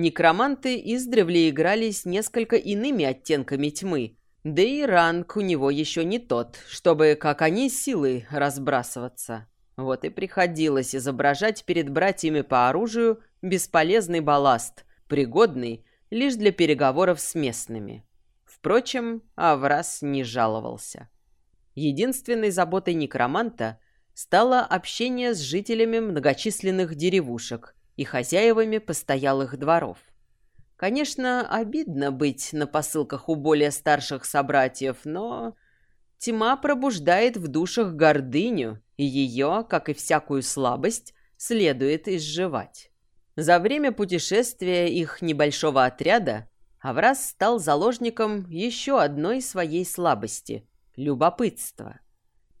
Некроманты издревле играли с несколько иными оттенками тьмы, да и ранг у него еще не тот, чтобы, как они, силой разбрасываться. Вот и приходилось изображать перед братьями по оружию бесполезный балласт, пригодный лишь для переговоров с местными. Впрочем, Аврас не жаловался. Единственной заботой некроманта стало общение с жителями многочисленных деревушек и хозяевами постоялых дворов. Конечно, обидно быть на посылках у более старших собратьев, но тьма пробуждает в душах гордыню, и ее, как и всякую слабость, следует изживать. За время путешествия их небольшого отряда Аврас стал заложником еще одной своей слабости – любопытства.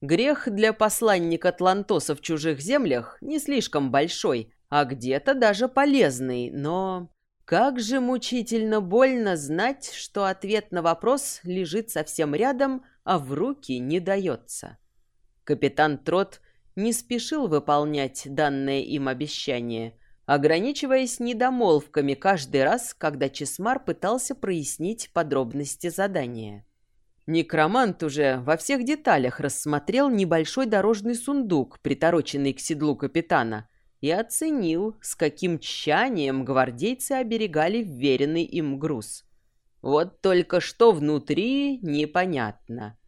Грех для посланника Тлантоса в чужих землях не слишком большой, а где-то даже полезный, но... Как же мучительно больно знать, что ответ на вопрос лежит совсем рядом, а в руки не дается. Капитан Трот не спешил выполнять данное им обещание, ограничиваясь недомолвками каждый раз, когда Чесмар пытался прояснить подробности задания. Некромант уже во всех деталях рассмотрел небольшой дорожный сундук, притороченный к седлу капитана, и оценил, с каким тщанием гвардейцы оберегали вверенный им груз. Вот только что внутри непонятно.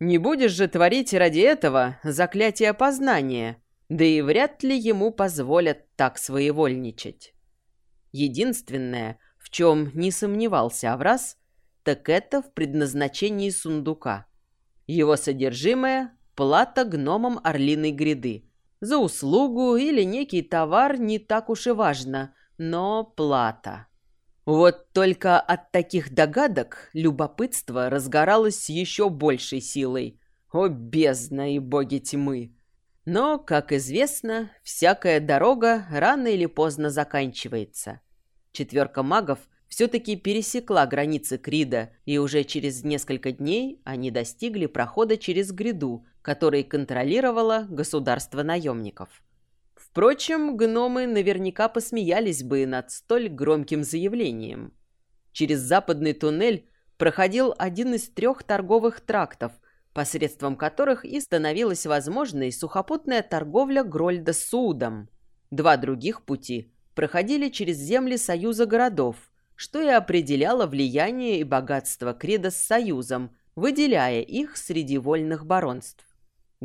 Не будешь же творить ради этого заклятие опознания, да и вряд ли ему позволят так своевольничать. Единственное, в чем не сомневался Аврас, так это в предназначении сундука. Его содержимое – плата гномам Орлиной гряды – за услугу или некий товар не так уж и важно, но плата. Вот только от таких догадок любопытство разгоралось еще большей силой. О, бездна и боги тьмы! Но, как известно, всякая дорога рано или поздно заканчивается. Четверка магов все-таки пересекла границы Крида, и уже через несколько дней они достигли прохода через гряду, который контролировало государство наемников. Впрочем, гномы наверняка посмеялись бы над столь громким заявлением. Через западный туннель проходил один из трех торговых трактов, посредством которых и становилась возможной сухопутная торговля Грольда с Судом. Два других пути проходили через земли Союза городов – что и определяло влияние и богатство Крида с Союзом, выделяя их среди вольных баронств.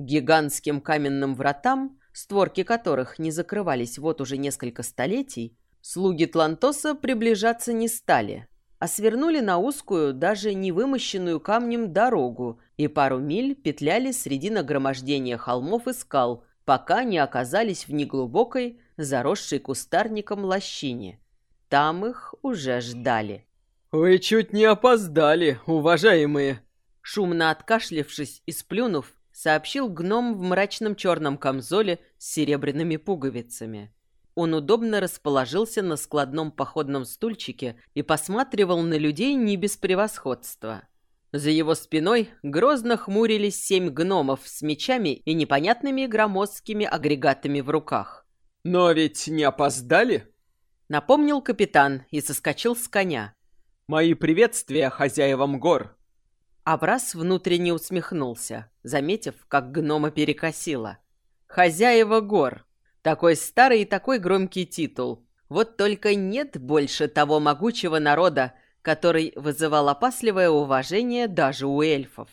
Гигантским каменным вратам, створки которых не закрывались вот уже несколько столетий, слуги Тлантоса приближаться не стали, а свернули на узкую, даже не вымощенную камнем дорогу и пару миль петляли среди нагромождения холмов и скал, пока не оказались в неглубокой, заросшей кустарником лощине – там их уже ждали. «Вы чуть не опоздали, уважаемые!» Шумно откашлившись и сплюнув, сообщил гном в мрачном черном камзоле с серебряными пуговицами. Он удобно расположился на складном походном стульчике и посматривал на людей не без превосходства. За его спиной грозно хмурились семь гномов с мечами и непонятными громоздкими агрегатами в руках. «Но ведь не опоздали?» Напомнил капитан и соскочил с коня. «Мои приветствия хозяевам гор!» Абрас внутренне усмехнулся, заметив, как гнома перекосило. «Хозяева гор!» Такой старый и такой громкий титул. Вот только нет больше того могучего народа, который вызывал опасливое уважение даже у эльфов.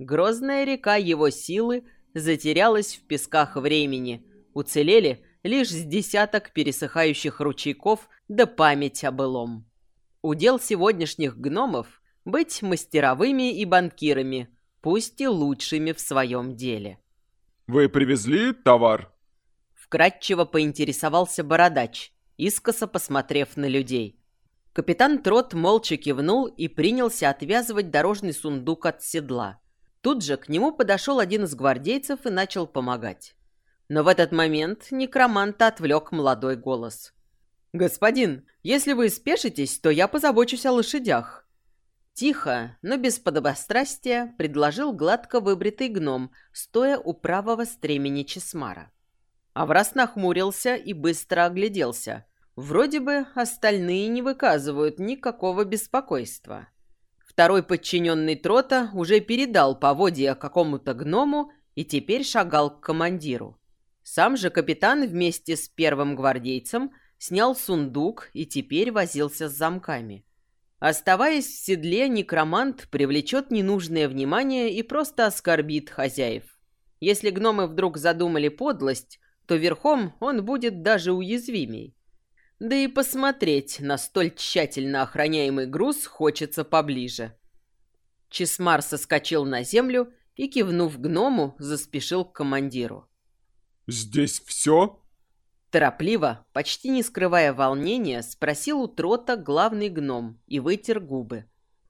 Грозная река его силы затерялась в песках времени. Уцелели лишь с десяток пересыхающих ручейков да память о былом. Удел сегодняшних гномов — быть мастеровыми и банкирами, пусть и лучшими в своем деле. «Вы привезли товар?» Вкратчиво поинтересовался бородач, искоса посмотрев на людей. Капитан Трот молча кивнул и принялся отвязывать дорожный сундук от седла. Тут же к нему подошел один из гвардейцев и начал помогать. Но в этот момент некроманта отвлек молодой голос. «Господин, если вы спешитесь, то я позабочусь о лошадях». Тихо, но без подобострастия, предложил гладко выбритый гном, стоя у правого стремени Чесмара. Аврас нахмурился и быстро огляделся. Вроде бы остальные не выказывают никакого беспокойства. Второй подчиненный Трота уже передал поводья какому-то гному и теперь шагал к командиру. Сам же капитан вместе с первым гвардейцем снял сундук и теперь возился с замками. Оставаясь в седле, некромант привлечет ненужное внимание и просто оскорбит хозяев. Если гномы вдруг задумали подлость, то верхом он будет даже уязвимей. Да и посмотреть на столь тщательно охраняемый груз хочется поближе. Чесмар соскочил на землю и, кивнув гному, заспешил к командиру. «Здесь все?» Торопливо, почти не скрывая волнения, спросил у Трота главный гном и вытер губы.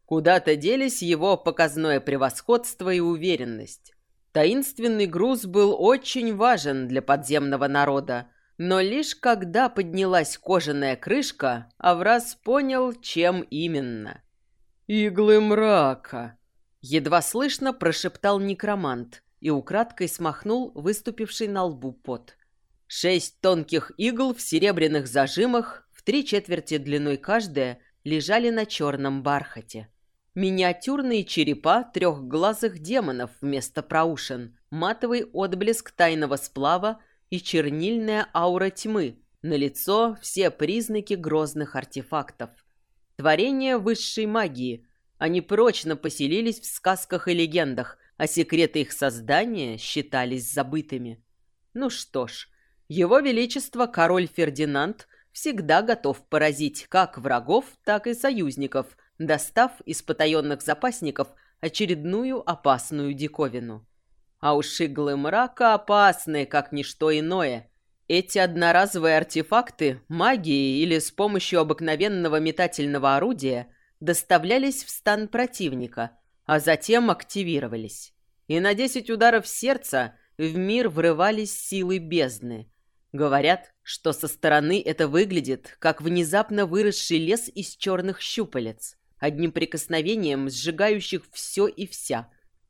Куда-то делись его показное превосходство и уверенность. Таинственный груз был очень важен для подземного народа, но лишь когда поднялась кожаная крышка, Авраз понял, чем именно. «Иглы мрака!» Едва слышно прошептал некромант и украдкой смахнул выступивший на лбу пот. Шесть тонких игл в серебряных зажимах, в три четверти длиной каждая, лежали на черном бархате. Миниатюрные черепа трехглазых демонов вместо проушин, матовый отблеск тайного сплава и чернильная аура тьмы, на лицо все признаки грозных артефактов. Творение высшей магии. Они прочно поселились в сказках и легендах, а секреты их создания считались забытыми. Ну что ж, его Величество король Фердинанд всегда готов поразить как врагов, так и союзников, достав из потаенных запасников очередную опасную диковину. А уж иглы мрака опасны, как ничто иное. Эти одноразовые артефакты, магией или с помощью обыкновенного метательного орудия, доставлялись в стан противника, а затем активировались. И на десять ударов сердца в мир врывались силы бездны – Говорят, что со стороны это выглядит, как внезапно выросший лес из черных щупалец, одним прикосновением сжигающих все и вся.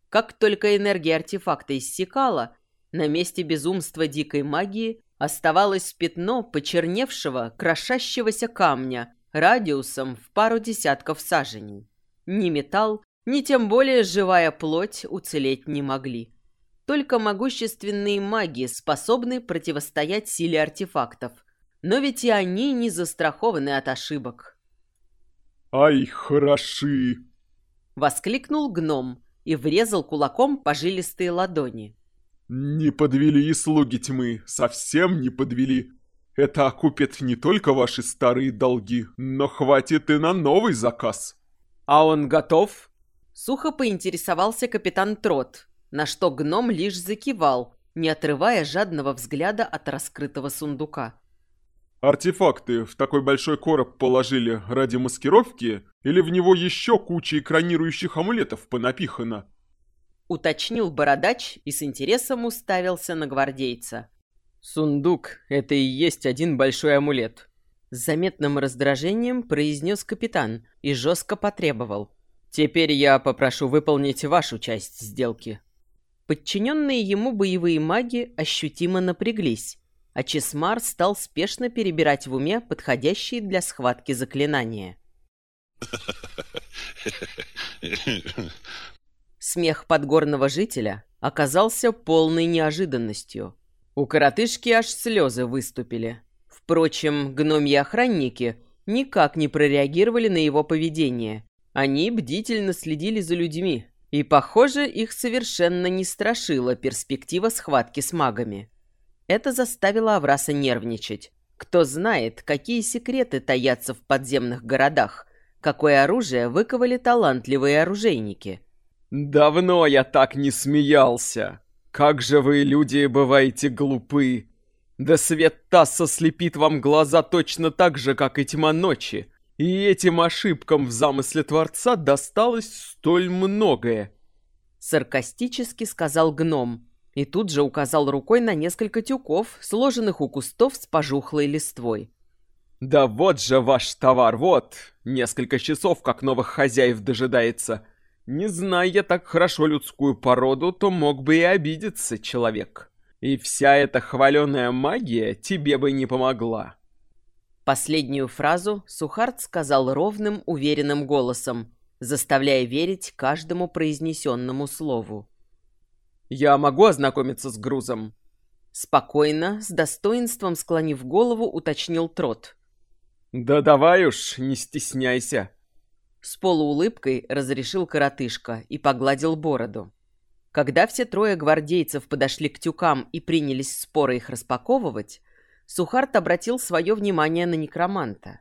Как только энергия артефакта иссякала, на месте безумства дикой магии оставалось пятно почерневшего, крошащегося камня радиусом в пару десятков саженей. Ни металл, ни тем более живая плоть уцелеть не могли. Только могущественные маги способны противостоять силе артефактов. Но ведь и они не застрахованы от ошибок. «Ай, хороши!» Воскликнул гном и врезал кулаком по жилистые ладони. «Не подвели и слуги тьмы, совсем не подвели. Это окупит не только ваши старые долги, но хватит и на новый заказ». «А он готов?» Сухо поинтересовался капитан Трот, на что гном лишь закивал, не отрывая жадного взгляда от раскрытого сундука. «Артефакты в такой большой короб положили ради маскировки или в него еще куча экранирующих амулетов понапихано?» Уточнил бородач и с интересом уставился на гвардейца. «Сундук — это и есть один большой амулет», с заметным раздражением произнес капитан и жестко потребовал. «Теперь я попрошу выполнить вашу часть сделки». Подчиненные ему боевые маги ощутимо напряглись, а Чесмар стал спешно перебирать в уме подходящие для схватки заклинания. Смех подгорного жителя оказался полной неожиданностью. У коротышки аж слезы выступили. Впрочем, гномьи-охранники никак не прореагировали на его поведение. Они бдительно следили за людьми, и, похоже, их совершенно не страшила перспектива схватки с магами. Это заставило Авраса нервничать. Кто знает, какие секреты таятся в подземных городах, какое оружие выковали талантливые оружейники. «Давно я так не смеялся! Как же вы, люди, бываете глупы! Да свет Тасса слепит вам глаза точно так же, как и тьма ночи, и этим ошибкам в замысле Творца досталось столь многое. Саркастически сказал гном, и тут же указал рукой на несколько тюков, сложенных у кустов с пожухлой листвой. «Да вот же ваш товар, вот! Несколько часов, как новых хозяев дожидается. Не зная так хорошо людскую породу, то мог бы и обидеться человек. И вся эта хваленая магия тебе бы не помогла». Последнюю фразу Сухарт сказал ровным, уверенным голосом, заставляя верить каждому произнесенному слову. «Я могу ознакомиться с грузом?» Спокойно, с достоинством склонив голову, уточнил Трот. «Да давай уж, не стесняйся!» С полуулыбкой разрешил коротышка и погладил бороду. Когда все трое гвардейцев подошли к тюкам и принялись споро их распаковывать, Сухарт обратил свое внимание на некроманта.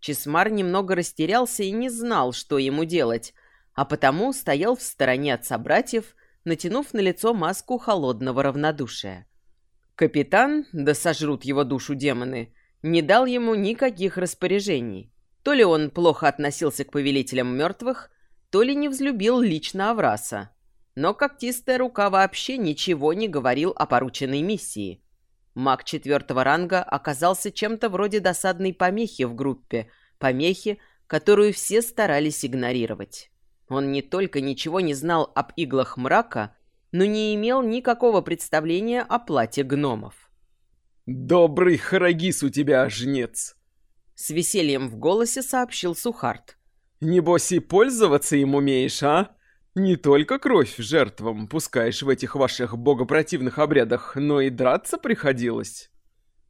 Чесмар немного растерялся и не знал, что ему делать, а потому стоял в стороне от собратьев, натянув на лицо маску холодного равнодушия. Капитан, да сожрут его душу демоны, не дал ему никаких распоряжений. То ли он плохо относился к повелителям мертвых, то ли не взлюбил лично Авраса. Но когтистая рука вообще ничего не говорил о порученной миссии. Маг четвертого ранга оказался чем-то вроде досадной помехи в группе, помехи, которую все старались игнорировать. Он не только ничего не знал об иглах мрака, но не имел никакого представления о плате гномов. «Добрый Харагис у тебя, жнец!» С весельем в голосе сообщил Сухарт. «Небось и пользоваться им умеешь, а? Не только кровь жертвам пускаешь в этих ваших богопротивных обрядах, но и драться приходилось».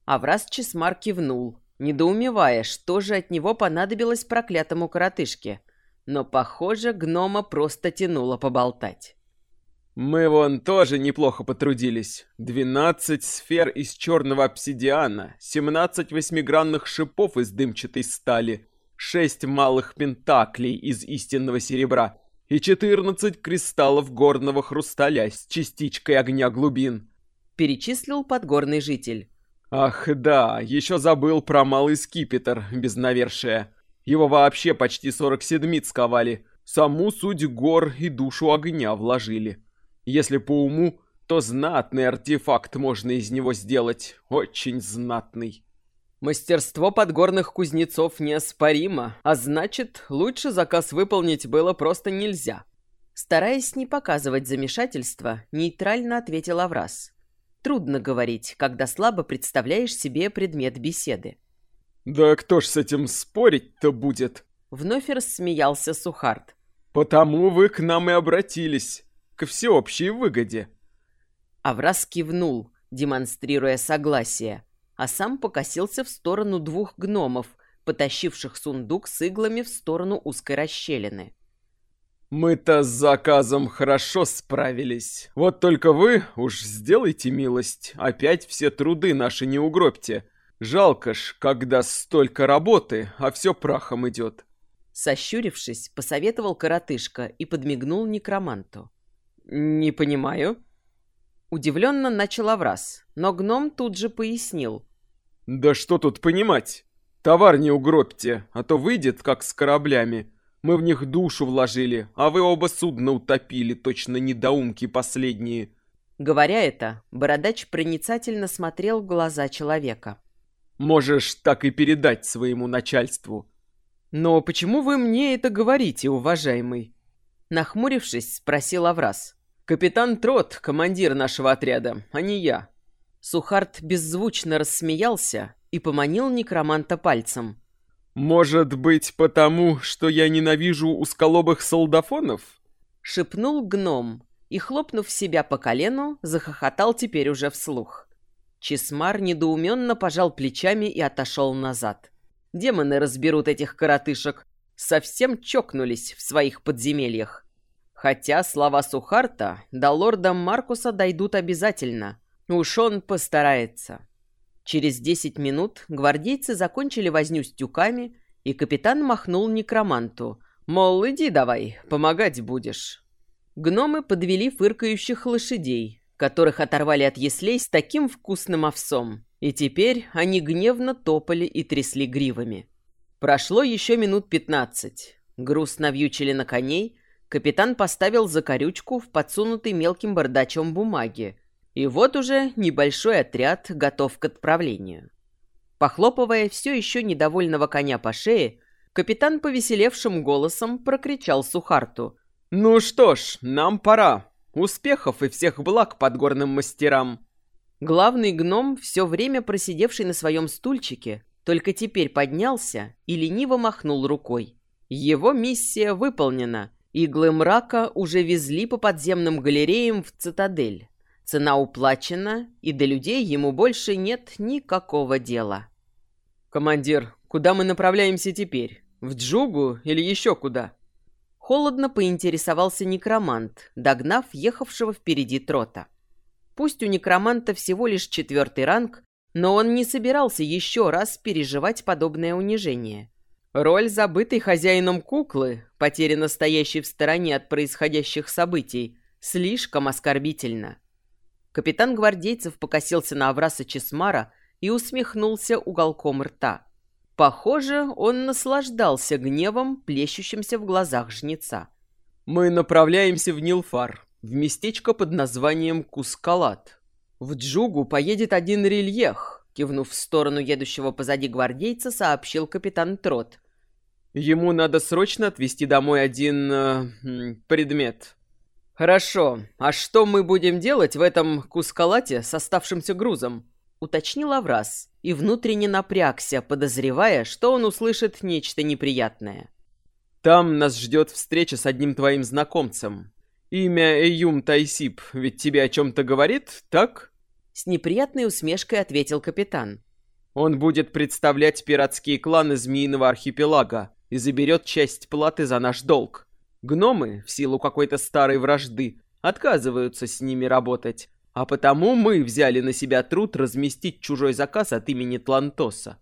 Аврас Чесмар кивнул, недоумевая, что же от него понадобилось проклятому коротышке. Но, похоже, гнома просто тянуло поболтать. «Мы вон тоже неплохо потрудились. Двенадцать сфер из черного обсидиана, семнадцать восьмигранных шипов из дымчатой стали, шесть малых пентаклей из истинного серебра и четырнадцать кристаллов горного хрусталя с частичкой огня глубин», — перечислил подгорный житель. «Ах да, еще забыл про малый скипетр без навершия. Его вообще почти сорок седмиц ковали, саму суть гор и душу огня вложили». Если по уму, то знатный артефакт можно из него сделать, очень знатный. Мастерство подгорных кузнецов неоспоримо, а значит, лучше заказ выполнить было просто нельзя. Стараясь не показывать замешательства, нейтрально ответил Аврас. Трудно говорить, когда слабо представляешь себе предмет беседы. «Да кто ж с этим спорить-то будет?» Вновь рассмеялся Сухарт. «Потому вы к нам и обратились ко всеобщей выгоде. Аврас кивнул, демонстрируя согласие, а сам покосился в сторону двух гномов, потащивших сундук с иглами в сторону узкой расщелины. «Мы-то с заказом хорошо справились. Вот только вы уж сделайте милость, опять все труды наши не угробьте. Жалко ж, когда столько работы, а все прахом идет». Сощурившись, посоветовал коротышка и подмигнул некроманту. «Не понимаю». Удивленно начал Аврас, но гном тут же пояснил. «Да что тут понимать? Товар не угробьте, а то выйдет, как с кораблями. Мы в них душу вложили, а вы оба судна утопили, точно недоумки последние». Говоря это, бородач проницательно смотрел в глаза человека. «Можешь так и передать своему начальству». «Но почему вы мне это говорите, уважаемый?» Нахмурившись, спросил Аврас. «Капитан Трот, командир нашего отряда, а не я». Сухарт беззвучно рассмеялся и поманил некроманта пальцем. «Может быть, потому, что я ненавижу усколобых солдафонов?» Шепнул гном и, хлопнув себя по колену, захохотал теперь уже вслух. Чесмар недоуменно пожал плечами и отошел назад. Демоны разберут этих коротышек. Совсем чокнулись в своих подземельях. Хотя слова Сухарта до лорда Маркуса дойдут обязательно. Уж он постарается. Через десять минут гвардейцы закончили возню с тюками, и капитан махнул некроманту. Мол, иди давай, помогать будешь. Гномы подвели фыркающих лошадей, которых оторвали от яслей с таким вкусным овсом. И теперь они гневно топали и трясли гривами. Прошло еще минут пятнадцать. Груз навьючили на коней, Капитан поставил закорючку в подсунутый мелким бардачом бумаги. И вот уже небольшой отряд готов к отправлению. Похлопывая все еще недовольного коня по шее, капитан повеселевшим голосом прокричал Сухарту. «Ну что ж, нам пора. Успехов и всех благ подгорным мастерам!» Главный гном, все время просидевший на своем стульчике, Только теперь поднялся и лениво махнул рукой. Его миссия выполнена. Иглы мрака уже везли по подземным галереям в цитадель. Цена уплачена, и до людей ему больше нет никакого дела. «Командир, куда мы направляемся теперь? В Джугу или еще куда?» Холодно поинтересовался некромант, догнав ехавшего впереди трота. Пусть у некроманта всего лишь четвертый ранг, но он не собирался еще раз переживать подобное унижение. Роль забытой хозяином куклы, потерянно стоящей в стороне от происходящих событий, слишком оскорбительна. Капитан гвардейцев покосился на Авраса Чесмара и усмехнулся уголком рта. Похоже, он наслаждался гневом, плещущимся в глазах жнеца. «Мы направляемся в Нилфар, в местечко под названием Кускалат. В Джугу поедет один рельех», кивнув в сторону едущего позади гвардейца, сообщил капитан Трот. «Ему надо срочно отвезти домой один... Э, предмет». «Хорошо, а что мы будем делать в этом Кускалате с оставшимся грузом?» уточнил Аврас и внутренне напрягся, подозревая, что он услышит нечто неприятное. «Там нас ждет встреча с одним твоим знакомцем. Имя Эюм Тайсип ведь тебе о чем-то говорит, так?» С неприятной усмешкой ответил капитан. «Он будет представлять пиратские кланы Змеиного архипелага и заберет часть платы за наш долг. Гномы, в силу какой-то старой вражды, отказываются с ними работать, а потому мы взяли на себя труд разместить чужой заказ от имени Тлантоса.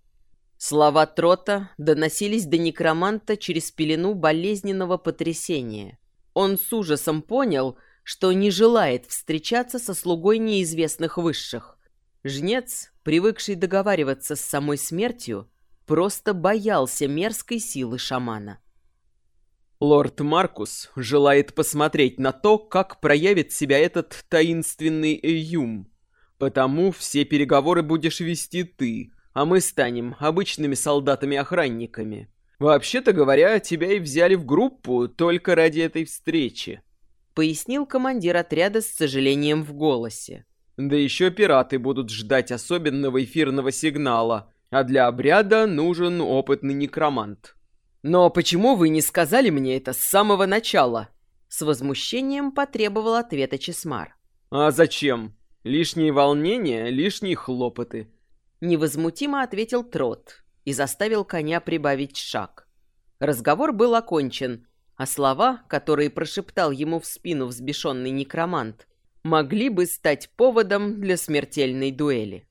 Слова Трота доносились до некроманта через пелену болезненного потрясения. Он с ужасом понял, что не желает встречаться со слугой неизвестных высших. Жнец, привыкший договариваться с самой смертью, просто боялся мерзкой силы шамана. Лорд Маркус желает посмотреть на то, как проявит себя этот таинственный Эюм. Потому все переговоры будешь вести ты, а мы станем обычными солдатами-охранниками. Вообще-то говоря, тебя и взяли в группу только ради этой встречи. Пояснил командир отряда с сожалением в голосе. Да еще пираты будут ждать особенного эфирного сигнала, а для обряда нужен опытный некромант. «Но почему вы не сказали мне это с самого начала?» С возмущением потребовал ответа Чесмар. «А зачем? Лишние волнения, лишние хлопоты». Невозмутимо ответил Трот и заставил коня прибавить шаг. Разговор был окончен, а слова, которые прошептал ему в спину взбешенный некромант, могли бы стать поводом для смертельной дуэли.